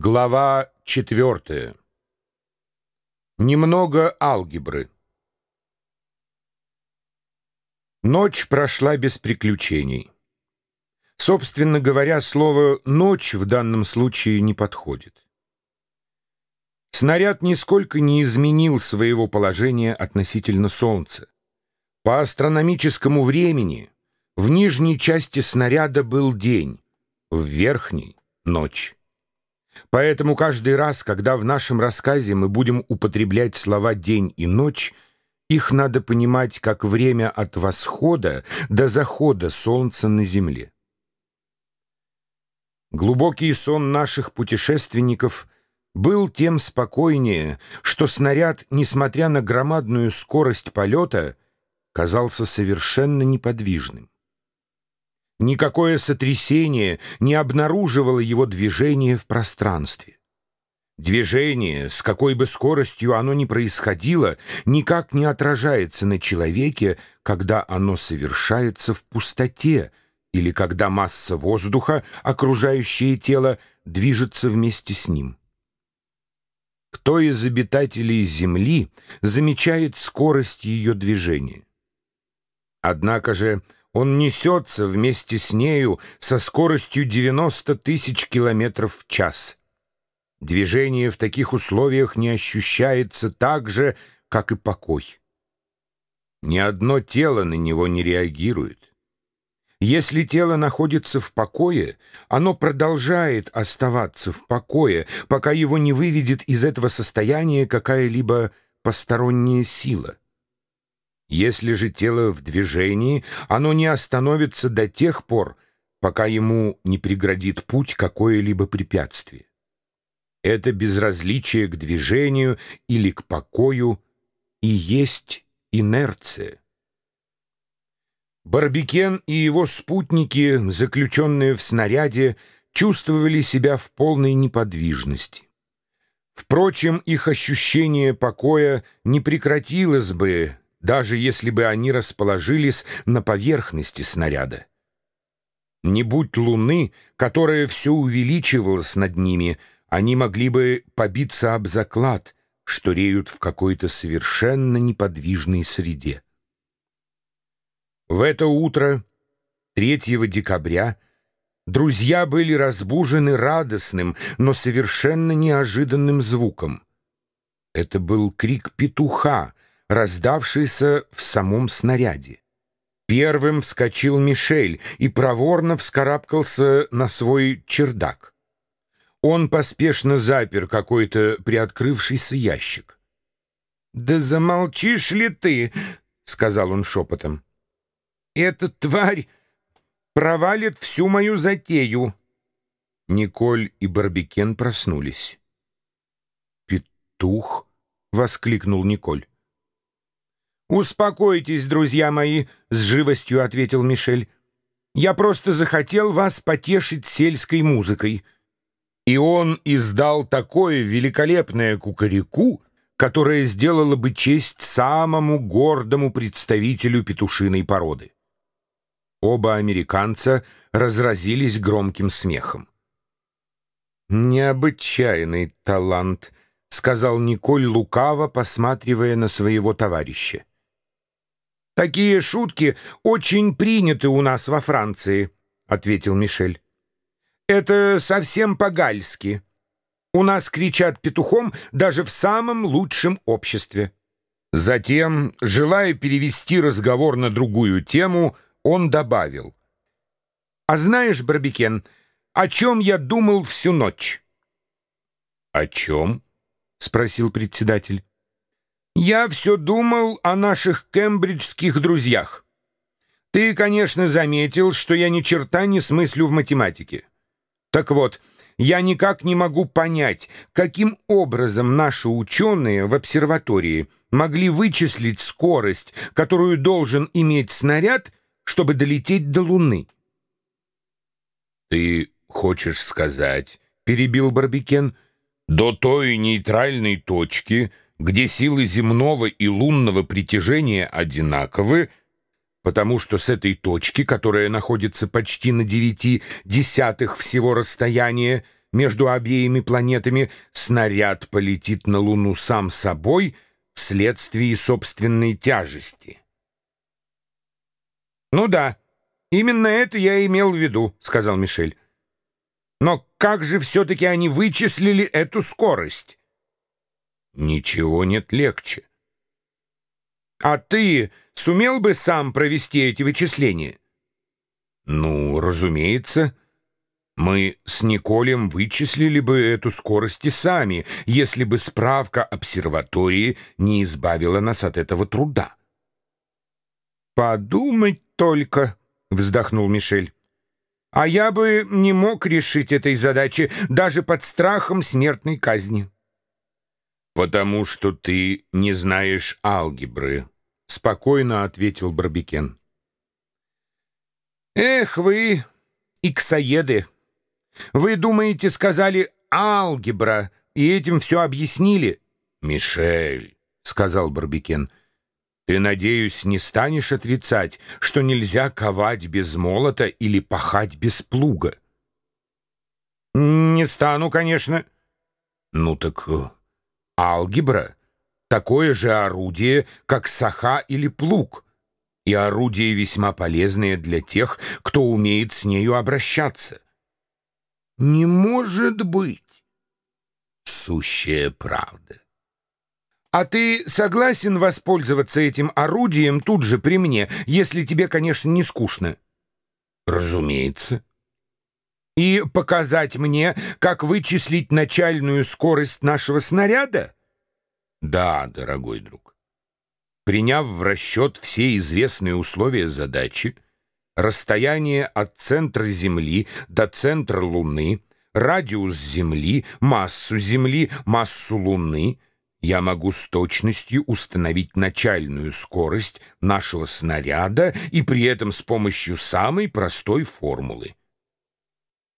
Глава четвертая. Немного алгебры. Ночь прошла без приключений. Собственно говоря, слово «ночь» в данном случае не подходит. Снаряд нисколько не изменил своего положения относительно Солнца. По астрономическому времени в нижней части снаряда был день, в верхней — ночь. Поэтому каждый раз, когда в нашем рассказе мы будем употреблять слова «день» и «ночь», их надо понимать как время от восхода до захода солнца на земле. Глубокий сон наших путешественников был тем спокойнее, что снаряд, несмотря на громадную скорость полета, казался совершенно неподвижным. Никакое сотрясение не обнаруживало его движение в пространстве. Движение, с какой бы скоростью оно ни происходило, никак не отражается на человеке, когда оно совершается в пустоте или когда масса воздуха, окружающее тело, движется вместе с ним. Кто из обитателей Земли замечает скорость ее движения? Однако же он несется вместе с нею со скоростью 90 тысяч километров в час. Движение в таких условиях не ощущается так же, как и покой. Ни одно тело на него не реагирует. Если тело находится в покое, оно продолжает оставаться в покое, пока его не выведет из этого состояния какая-либо посторонняя сила. Если же тело в движении, оно не остановится до тех пор, пока ему не преградит путь какое-либо препятствие. Это безразличие к движению или к покою и есть инерция. Барбикен и его спутники, заключенные в снаряде, чувствовали себя в полной неподвижности. Впрочем, их ощущение покоя не прекратилось бы, даже если бы они расположились на поверхности снаряда. Не будь луны, которая все увеличивалась над ними, они могли бы побиться об заклад, что реют в какой-то совершенно неподвижной среде. В это утро, 3 декабря, друзья были разбужены радостным, но совершенно неожиданным звуком. Это был крик петуха, раздавшийся в самом снаряде. Первым вскочил Мишель и проворно вскарабкался на свой чердак. Он поспешно запер какой-то приоткрывшийся ящик. «Да замолчишь ли ты?» — сказал он шепотом. «Эта тварь провалит всю мою затею». Николь и Барбикен проснулись. «Петух?» — воскликнул Николь. «Успокойтесь, друзья мои», — с живостью ответил Мишель. «Я просто захотел вас потешить сельской музыкой». И он издал такое великолепное кукареку, которое сделало бы честь самому гордому представителю петушиной породы. Оба американца разразились громким смехом. «Необычайный талант», — сказал Николь лукаво, посматривая на своего товарища. «Такие шутки очень приняты у нас во Франции», — ответил Мишель. «Это совсем по-гальски. У нас кричат петухом даже в самом лучшем обществе». Затем, желая перевести разговор на другую тему, он добавил. «А знаешь, Барбикен, о чем я думал всю ночь?» «О чем?» — спросил председатель. Я все думал о наших кембриджских друзьях. Ты, конечно, заметил, что я ни черта не смыслю в математике. Так вот, я никак не могу понять, каким образом наши ученые в обсерватории могли вычислить скорость, которую должен иметь снаряд, чтобы долететь до Луны. «Ты хочешь сказать, — перебил Барбикен, — до той нейтральной точки, — где силы земного и лунного притяжения одинаковы, потому что с этой точки, которая находится почти на девяти десятых всего расстояния, между обеими планетами, снаряд полетит на Луну сам собой вследствие собственной тяжести. «Ну да, именно это я имел в виду», — сказал Мишель. «Но как же все-таки они вычислили эту скорость?» «Ничего нет легче». «А ты сумел бы сам провести эти вычисления?» «Ну, разумеется». Мы с Николем вычислили бы эту скорость и сами, если бы справка обсерватории не избавила нас от этого труда. «Подумать только», — вздохнул Мишель. «А я бы не мог решить этой задачи даже под страхом смертной казни». «Потому что ты не знаешь алгебры», — спокойно ответил Барбикен. «Эх вы, иксоеды!» Вы думаете, сказали «алгебра» и этим все объяснили? «Мишель», — сказал Барбикен, — «ты, надеюсь, не станешь отрицать, что нельзя ковать без молота или пахать без плуга?» «Не стану, конечно». «Ну так э, алгебра — такое же орудие, как саха или плуг» и орудие весьма полезное для тех, кто умеет с нею обращаться. Не может быть. Сущая правда. А ты согласен воспользоваться этим орудием тут же при мне, если тебе, конечно, не скучно? Разумеется. И показать мне, как вычислить начальную скорость нашего снаряда? Да, дорогой друг. Приняв в расчет все известные условия задачи, расстояние от центра Земли до центра Луны, радиус Земли, массу Земли, массу Луны, я могу с точностью установить начальную скорость нашего снаряда и при этом с помощью самой простой формулы —